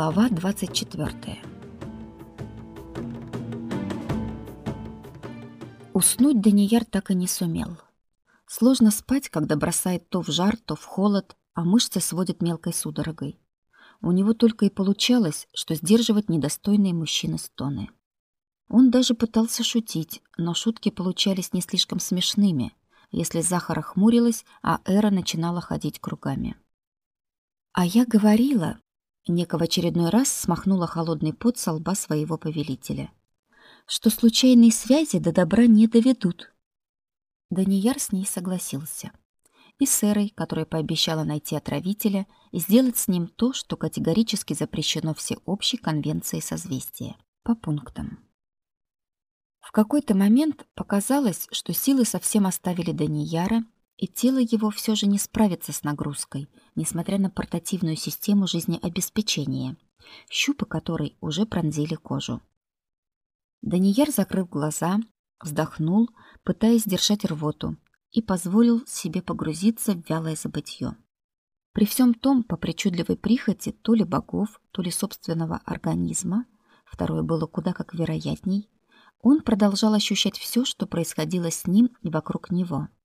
Глава 24. Уснуть Данияр так и не сумел. Сложно спать, когда бросает то в жар, то в холод, а мышцы сводят мелкой судорогой. У него только и получалось, что сдерживать недостойные мужчины стоны. Он даже пытался шутить, но шутки получались не слишком смешными, если Захара хмурилась, а Эра начинала ходить кругами. А я говорила, Нека в очередной раз смахнула холодный пот со лба своего повелителя. Что случайные связи до добра не доведут. Данияр с ней согласился. И с Эрой, которая пообещала найти отравителя и сделать с ним то, что категорически запрещено всеобщей конвенцией созвездия. По пунктам. В какой-то момент показалось, что силы совсем оставили Данияра, и тело его все же не справится с нагрузкой, несмотря на портативную систему жизнеобеспечения, щупы которой уже пронзили кожу. Данияр закрыл глаза, вздохнул, пытаясь держать рвоту, и позволил себе погрузиться в вялое забытье. При всем том, по причудливой прихоти то ли богов, то ли собственного организма, второе было куда как вероятней, он продолжал ощущать все, что происходило с ним и вокруг него —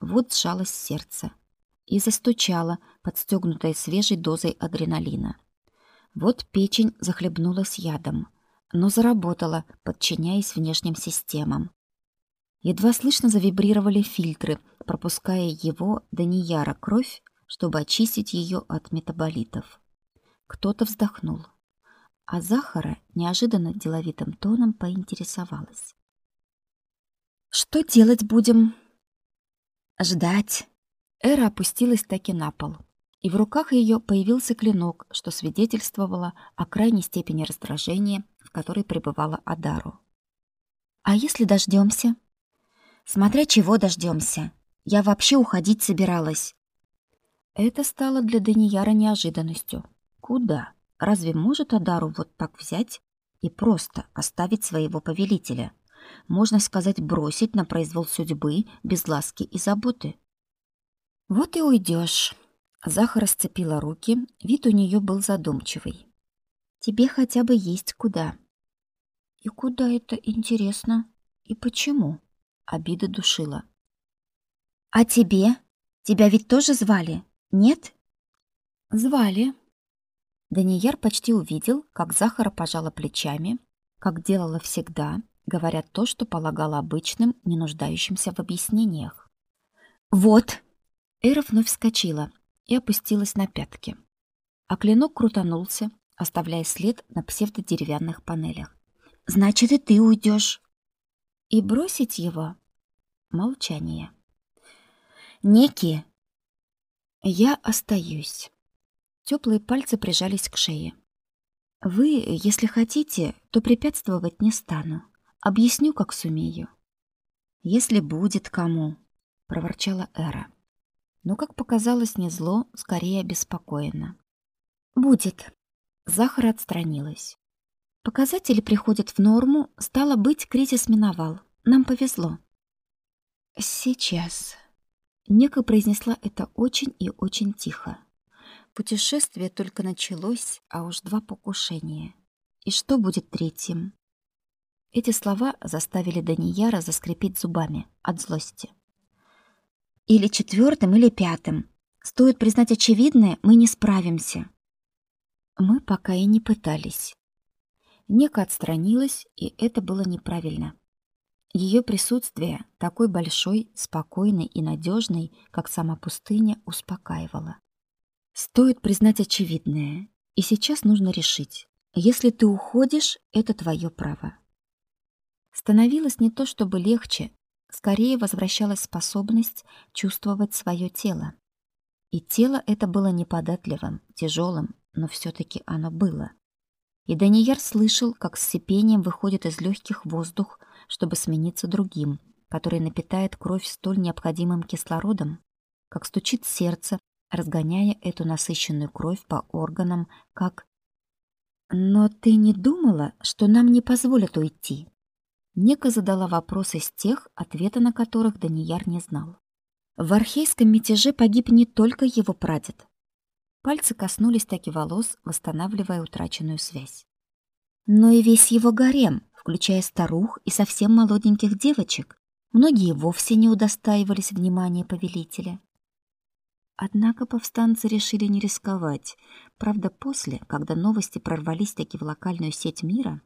вот сжалось сердце и застучало, подстегнутое свежей дозой адреналина. Вот печень захлебнулась ядом, но заработала, подчиняясь внешним системам. Едва слышно завибрировали фильтры, пропуская его до неяра кровь, чтобы очистить ее от метаболитов. Кто-то вздохнул, а Захара неожиданно деловитым тоном поинтересовалась. «Что делать будем?» Ждать. Эра опустилась таки на пол, и в руках ее появился клинок, что свидетельствовало о крайней степени раздражения, в которой пребывала Адару. А если дождемся? Смотря чего дождемся. Я вообще уходить собиралась. Это стало для Данияра неожиданностью. Куда? Разве может Адару вот так взять и просто оставить своего повелителя? Можно сказать, бросить на произвол судьбы без ласки и заботы. Вот и уйдешь. Захара сцепила руки, вид у нее был задумчивый. Тебе хотя бы есть куда. И куда это интересно? И почему? Обида душила. А тебе? Тебя ведь тоже звали? Нет? Звали. Данияр почти увидел, как Захара пожала плечами, как делала всегда, говорят то, что полагала обычным, не нуждающимся в объяснениях. «Вот!» Эра вновь вскочила и опустилась на пятки. А клинок крутанулся, оставляя след на псевдодеревянных панелях. «Значит, и ты уйдешь!» «И бросить его?» Молчание. «Неки!» «Я остаюсь!» Теплые пальцы прижались к шее. «Вы, если хотите, то препятствовать не стану. Объясню, как сумею. Если будет кому, проворчала Эра. Но, как показалось, не зло, скорее обеспокоенно. Будет. Захара отстранилась. Показатели приходят в норму, стало быть, кризис миновал. Нам повезло. Сейчас. Нека произнесла это очень и очень тихо. Путешествие только началось, а уж два покушения. И что будет третьим? Эти слова заставили Данияра заскрипеть зубами от злости. Или четвертым, или пятым. Стоит признать очевидное, мы не справимся. Мы пока и не пытались. Нека отстранилась, и это было неправильно. Ее присутствие, такой большой, спокойный и надежный, как сама пустыня, успокаивало. Стоит признать очевидное, и сейчас нужно решить. Если ты уходишь, это твое право. Становилось не то чтобы легче, скорее возвращалась способность чувствовать свое тело. И тело это было неподатливым, тяжелым, но все таки оно было. И Данияр слышал, как с сипением выходит из легких воздух, чтобы смениться другим, который напитает кровь столь необходимым кислородом, как стучит сердце, разгоняя эту насыщенную кровь по органам, как «Но ты не думала, что нам не позволят уйти?» Нека задала вопрос из тех, ответа на которых Данияр не знал. В архейском мятеже погиб не только его прадед. Пальцы коснулись таки волос, восстанавливая утраченную связь. Но и весь его гарем, включая старух и совсем молоденьких девочек, многие вовсе не удостаивались внимания повелителя. Однако повстанцы решили не рисковать. Правда, после, когда новости прорвались таки в локальную сеть мира,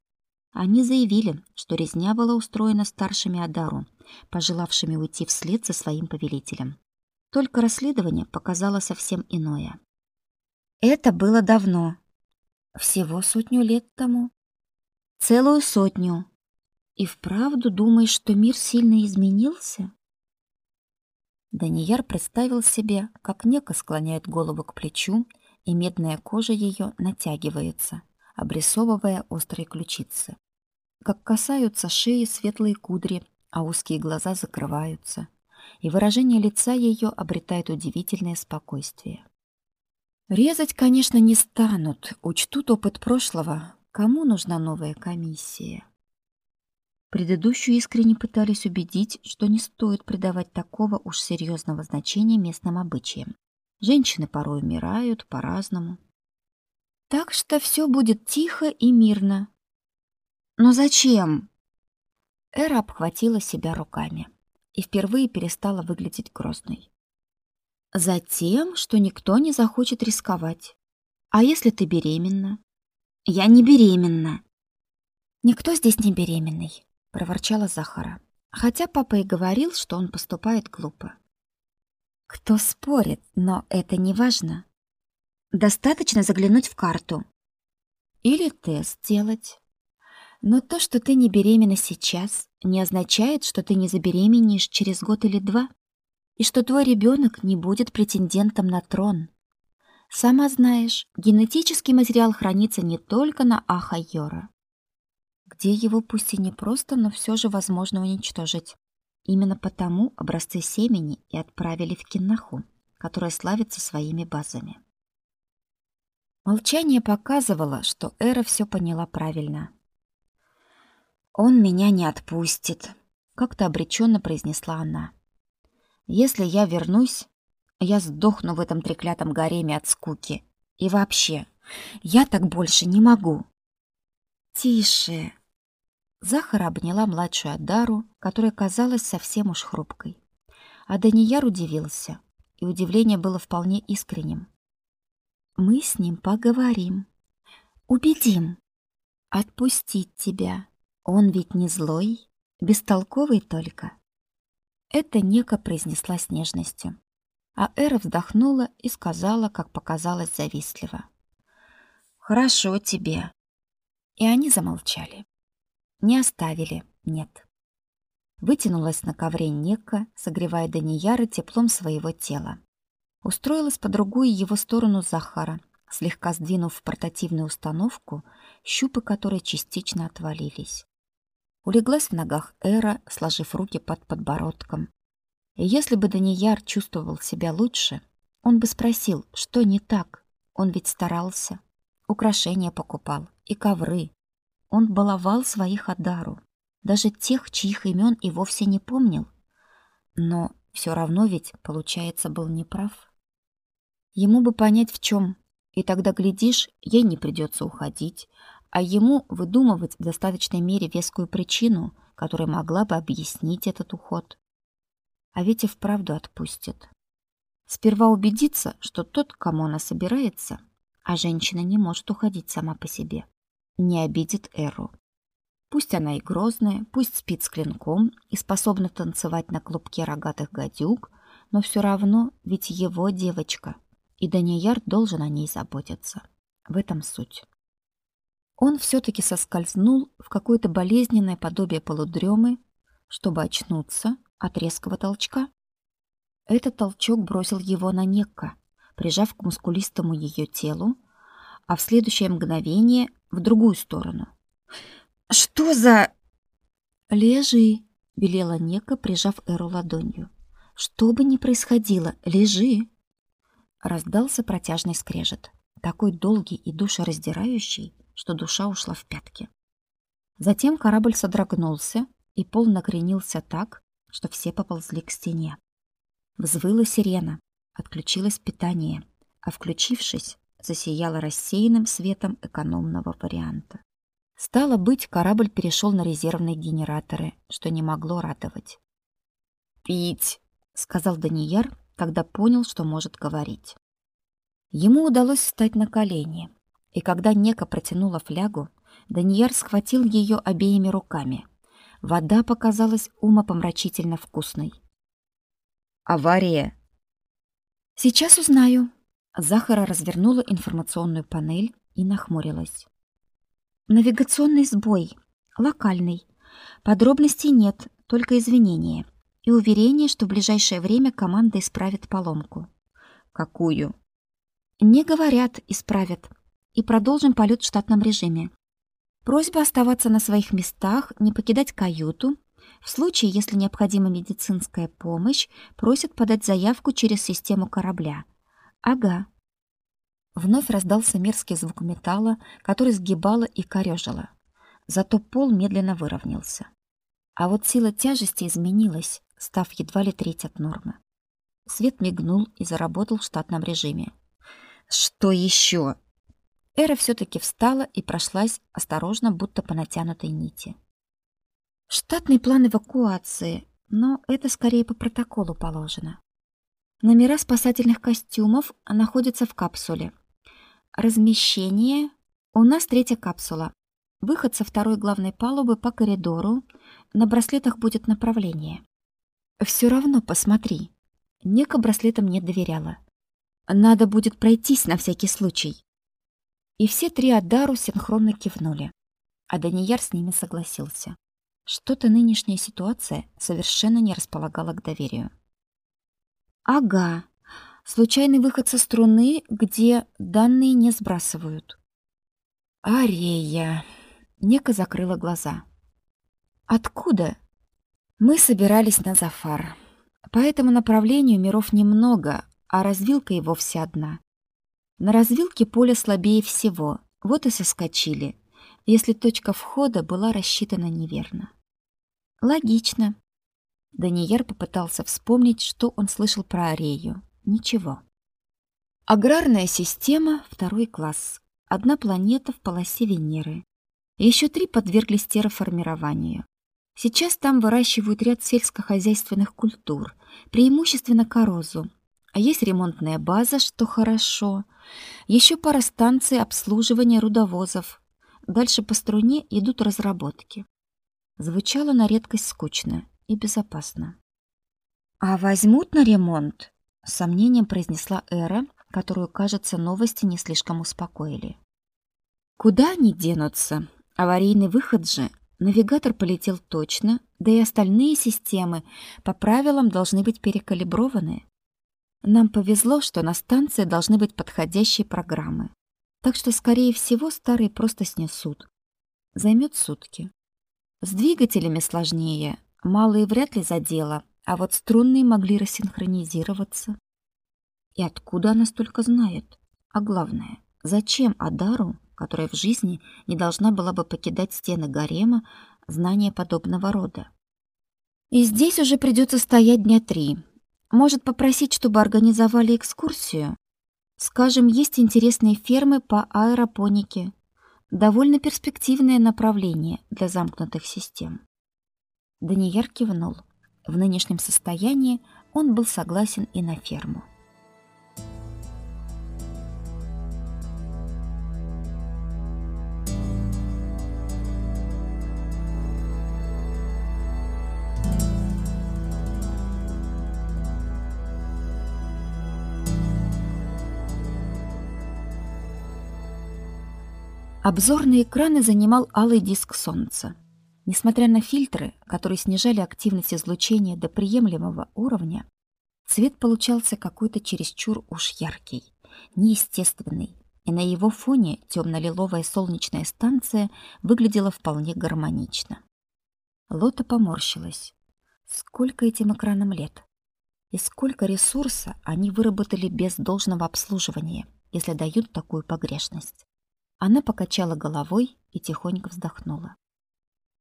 они заявили, что резня была устроена старшими Адару, пожелавшими уйти вслед за своим повелителем. Только расследование показало совсем иное. Это было давно. Всего сотню лет тому. Целую сотню. И вправду думаешь, что мир сильно изменился? Данияр представил себе, как Нека склоняет голову к плечу, и медная кожа ее натягивается, обрисовывая острые ключицы. Как касаются шеи светлые кудри, а узкие глаза закрываются, и выражение лица ее обретает удивительное спокойствие. Резать, конечно, не станут, учтут опыт прошлого. Кому нужна новая комиссия? Предыдущую искренне пытались убедить, что не стоит придавать такого уж серьезного значения местным обычаям. Женщины порой умирают по-разному. Так что все будет тихо и мирно. Но зачем? Эра обхватила себя руками и впервые перестала выглядеть грозной. Затем, что никто не захочет рисковать. А если ты беременна? Я не беременна. Никто здесь не беременный проворчала Захара. Хотя папа и говорил, что он поступает глупо. Кто спорит, но это не важно. Достаточно заглянуть в карту или тест сделать. Но то, что ты не беременна сейчас, не означает, что ты не забеременеешь через год или два, и что твой ребенок не будет претендентом на трон. Сама знаешь, генетический материал хранится не только на Ахайора где его пусть и не просто, но все же возможно уничтожить. Именно потому образцы семени и отправили в Киннаху, которая славится своими базами. Молчание показывало, что Эра все поняла правильно. «Он меня не отпустит», — как-то обреченно произнесла она. «Если я вернусь, я сдохну в этом треклятом гареме от скуки. И вообще, я так больше не могу». «Тише!» Захара обняла младшую Адару, которая казалась совсем уж хрупкой. А Данияр удивился, и удивление было вполне искренним. «Мы с ним поговорим. Убедим. Отпустить тебя. Он ведь не злой, бестолковый только». Это Нека произнесла с нежностью. А Эра вздохнула и сказала, как показалось завистливо. «Хорошо тебе». И они замолчали. Не оставили, нет. Вытянулась на ковре Нека, согревая Данияра теплом своего тела. Устроилась по другую его сторону Захара, слегка сдвинув портативную установку, щупы которой частично отвалились. Улеглась в ногах Эра, сложив руки под подбородком. И если бы Данияр чувствовал себя лучше, он бы спросил, что не так. Он ведь старался. Украшения покупал и ковры, он баловал своих Адару, даже тех, чьих имен и вовсе не помнил. Но все равно ведь, получается, был неправ. Ему бы понять в чем, и тогда, глядишь, ей не придется уходить, а ему выдумывать в достаточной мере вескую причину, которая могла бы объяснить этот уход. А ведь и вправду отпустит. Сперва убедиться, что тот, кому она собирается, а женщина не может уходить сама по себе, не обидит Эру. Пусть она и грозная, пусть спит с клинком и способна танцевать на клубке рогатых гадюк, но все равно ведь его девочка, и Данияр должен о ней заботиться. В этом суть. Он все-таки соскользнул в какое-то болезненное подобие полудремы, чтобы очнуться от резкого толчка. Этот толчок бросил его на Некка, прижав к мускулистому ее телу, а в следующее мгновение в другую сторону. «Что за...» «Лежи», — велела Нека, прижав Эру ладонью. «Что бы ни происходило, лежи!» Раздался протяжный скрежет, такой долгий и душераздирающий, что душа ушла в пятки. Затем корабль содрогнулся, и пол накренился так, что все поползли к стене. Взвыла сирена, отключилось питание, а включившись, засияла рассеянным светом экономного варианта. Стало быть, корабль перешел на резервные генераторы, что не могло радовать. «Пить!» — сказал Данияр, когда понял, что может говорить. Ему удалось встать на колени, и когда Нека протянула флягу, Данияр схватил ее обеими руками. Вода показалась умопомрачительно вкусной. «Авария!» «Сейчас узнаю». Захара развернула информационную панель и нахмурилась. «Навигационный сбой. Локальный. Подробностей нет, только извинения. И уверение, что в ближайшее время команда исправит поломку». «Какую?» «Не говорят, исправят. И продолжим полет в штатном режиме. Просьба оставаться на своих местах, не покидать каюту. В случае, если необходима медицинская помощь, просят подать заявку через систему корабля. Ага. Вновь раздался мерзкий звук металла, который сгибало и корёжило. Зато пол медленно выровнялся. А вот сила тяжести изменилась, став едва ли треть от нормы. Свет мигнул и заработал в штатном режиме. «Что еще?» Эра все-таки встала и прошлась осторожно, будто по натянутой нити. Штатный план эвакуации, но это скорее по протоколу положено. Номера спасательных костюмов находятся в капсуле. Размещение. У нас третья капсула. Выход со второй главной палубы по коридору. На браслетах будет направление. Все равно посмотри. Нека браслетам не доверяла. Надо будет пройтись на всякий случай. И все три Адару синхронно кивнули. А Данияр с ними согласился. Что-то нынешняя ситуация совершенно не располагала к доверию. Ага. Случайный выход со струны, где данные не сбрасывают. Арея. Нека закрыла глаза. Откуда? Мы собирались на Зафар. По этому направлению миров немного, а развилка и вовсе одна. На развилке поле слабее всего, вот и соскочили, если точка входа была рассчитана неверно. Логично. Даниер попытался вспомнить, что он слышал про Арею. Ничего. Аграрная система, второй класс. Одна планета в полосе Венеры. Еще три подверглись терраформированию. Сейчас там выращивают ряд сельскохозяйственных культур, преимущественно корозу, а есть ремонтная база, что хорошо. Еще пара станций обслуживания рудовозов. Дальше по струне идут разработки. Звучало на редкость скучно и безопасно. «А возьмут на ремонт?» — с сомнением произнесла Эра, которую, кажется, новости не слишком успокоили. «Куда они денутся? Аварийный выход же. Навигатор полетел точно, да и остальные системы по правилам должны быть перекалиброваны. Нам повезло, что на станции должны быть подходящие программы. Так что, скорее всего, старые просто снесут. Займет сутки. С двигателями сложнее. Малые вряд ли задело, а вот струнные могли рассинхронизироваться. И откуда она столько знает? А главное, зачем Адару, которая в жизни не должна была бы покидать стены гарема, знания подобного рода? И здесь уже придется стоять дня три, может, попросить, чтобы организовали экскурсию? Скажем, есть интересные фермы по аэропонике. Довольно перспективное направление для замкнутых систем. Данияр кивнул. В нынешнем состоянии он был согласен и на ферму. Обзорные экраны занимал алый диск солнца. Несмотря на фильтры, которые снижали активность излучения до приемлемого уровня, цвет получался какой-то чересчур уж яркий, неестественный, и на его фоне темно-лиловая солнечная станция выглядела вполне гармонично. Лота поморщилась. Сколько этим экранам лет? И сколько ресурса они выработали без должного обслуживания, если дают такую погрешность? Она покачала головой и тихонько вздохнула.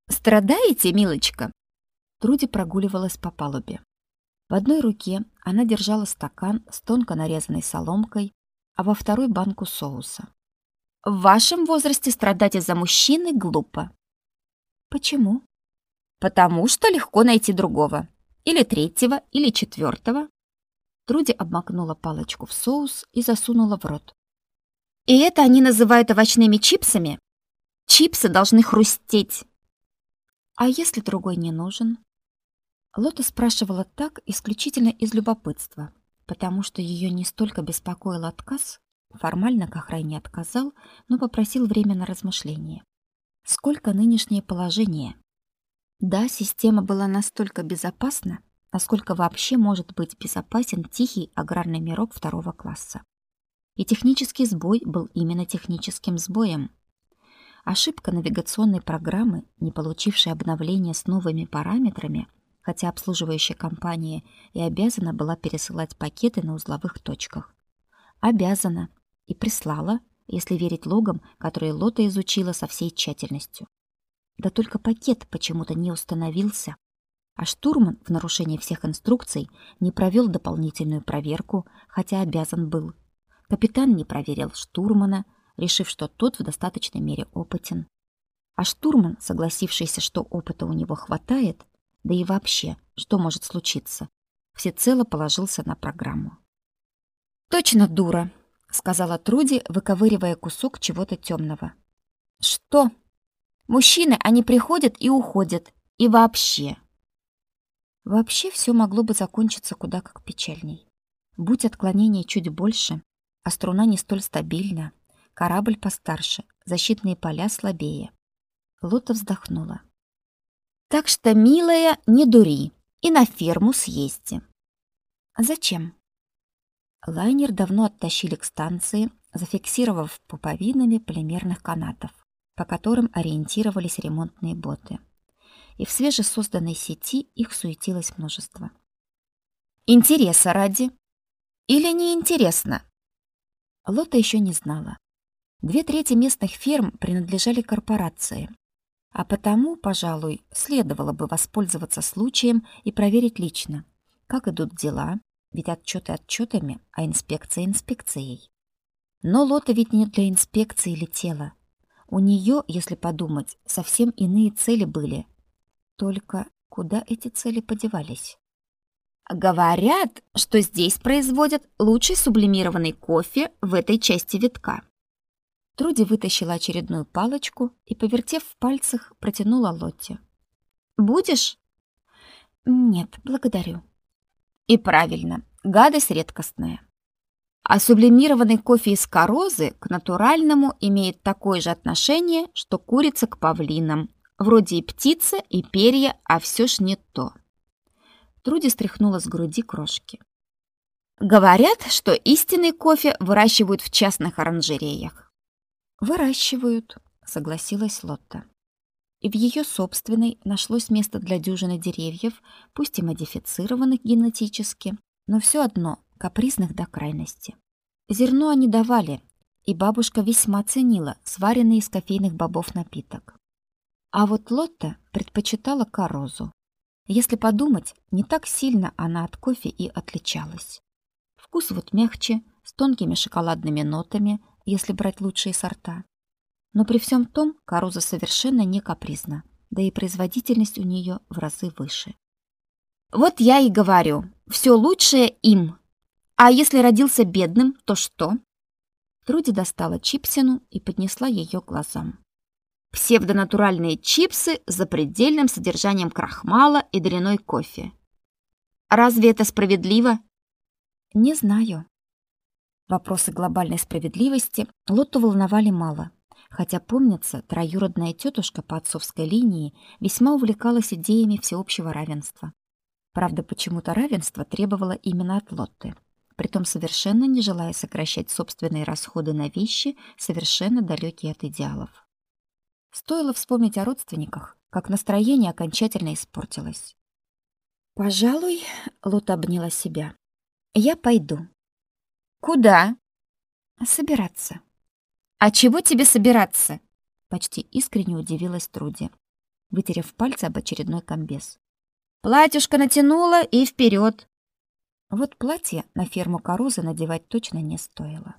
«Страдаете, милочка?» Труди прогуливалась по палубе. В одной руке она держала стакан с тонко нарезанной соломкой, а во второй банку соуса. В вашем возрасте страдать из-за мужчины глупо. Почему? Потому что легко найти другого. Или третьего, или четвертого. Труди обмакнула палочку в соус и засунула в рот. И это они называют овощными чипсами? Чипсы должны хрустеть. А если другой не нужен? Лота спрашивала так исключительно из любопытства, потому что ее не столько беспокоил отказ, формально Кахрай не отказал, но попросил время на размышление. Сколько нынешнее положение? Да, система была настолько безопасна, насколько вообще может быть безопасен тихий аграрный мирок второго класса. И технический сбой был именно техническим сбоем. Ошибка навигационной программы, не получившей обновления с новыми параметрами, хотя обслуживающая компания и обязана была пересылать пакеты на узловых точках. Обязана и прислала, если верить логам, которые Лота изучила со всей тщательностью. Да только пакет почему-то не установился. А штурман в нарушении всех инструкций не провел дополнительную проверку, хотя обязан был. Капитан не проверил штурмана, решив, что тот в достаточной мере опытен. А штурман, согласившийся, что опыта у него хватает, да и вообще, что может случиться, всецело положился на программу. «Точно дура», — сказала Труди, выковыривая кусок чего-то темного. «Что? Мужчины, они приходят и уходят. И вообще...» Вообще все могло бы закончиться куда как печальней. Будь отклонение чуть больше, а струна не столь стабильна, корабль постарше, защитные поля слабее. Лота вздохнула. Так что, милая, не дури и на ферму съезди. Зачем? Лайнер давно оттащили к станции, зафиксировав пуповинами полимерных канатов, по которым ориентировались ремонтные боты и в свежесозданной сети их суетилось множество. Интереса ради или неинтересно? Лота еще не знала. Две трети местных ферм принадлежали корпорации, а потому, пожалуй, следовало бы воспользоваться случаем и проверить лично, как идут дела, ведь отчеты отчетами, а инспекция инспекцией. Но Лота ведь не для инспекции летела. У нее, если подумать, совсем иные цели были, только куда эти цели подевались? Говорят, что здесь производят лучший сублимированный кофе в этой части витка. Труди вытащила очередную палочку и, повертев в пальцах, протянула Лотте. «Будешь?» «Нет, благодарю». «И правильно, гадость редкостная. А сублимированный кофе из корозы к натуральному имеет такое же отношение, что курица к павлинам, Вроде и птица, и перья, а все ж не то. Труди стряхнула с груди крошки. Говорят, что истинный кофе выращивают в частных оранжереях. Выращивают, согласилась Лотта. И в ее собственной нашлось место для дюжины деревьев, пусть и модифицированных генетически, но все одно капризных до крайности. Зерно они давали, и бабушка весьма ценила сваренный из кофейных бобов напиток. А вот Лотта предпочитала корозу. Если подумать, не так сильно она от кофе и отличалась. Вкус вот мягче, с тонкими шоколадными нотами, если брать лучшие сорта. Но при всем том короза совершенно не капризна, да и производительность у нее в разы выше. Вот я и говорю, все лучшее им. А если родился бедным, то что? Труди достала чипсину и поднесла ее глазам псевдонатуральные чипсы с запредельным содержанием крахмала и дряной кофе. Разве это справедливо? Не знаю. Вопросы глобальной справедливости Лотту волновали мало, хотя, помнится, троюродная тетушка по отцовской линии весьма увлекалась идеями всеобщего равенства. Правда, почему-то равенство требовало именно от Лотты, притом совершенно не желая сокращать собственные расходы на вещи, совершенно далекие от идеалов. Стоило вспомнить о родственниках, как настроение окончательно испортилось. «Пожалуй», — Лута обняла себя, — «я пойду». «Куда?» «Собираться». «А чего тебе собираться?» Почти искренне удивилась Труди, вытерев пальцы об очередной комбез. «Платьюшко натянула и вперед!» Вот платье на ферму Корозы надевать точно не стоило.